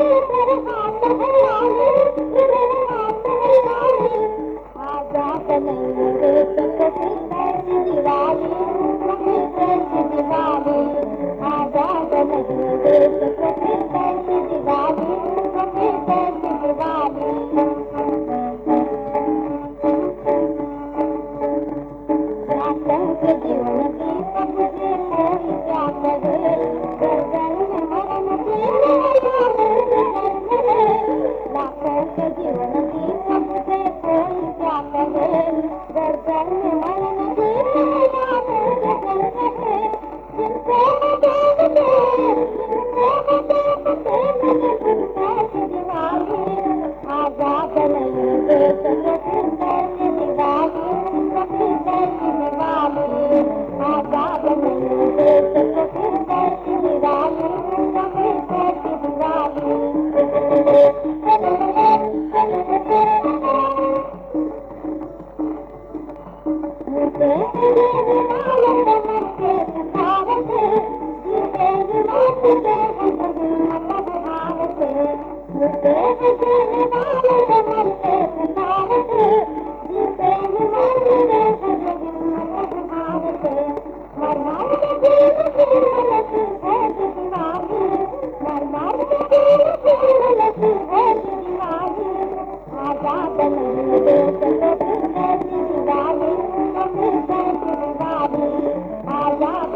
Woo! que Bharat